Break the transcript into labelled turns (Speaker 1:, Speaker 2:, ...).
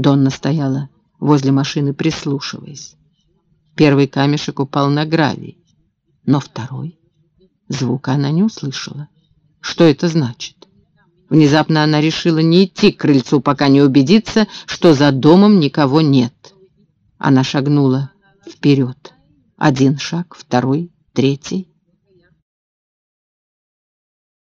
Speaker 1: Донна стояла возле машины, прислушиваясь. Первый камешек упал на гравий, но второй... Звука она не услышала. Что это значит? Внезапно она решила не идти к крыльцу, пока не убедится, что за домом никого нет. Она шагнула вперед. Один шаг, второй, третий.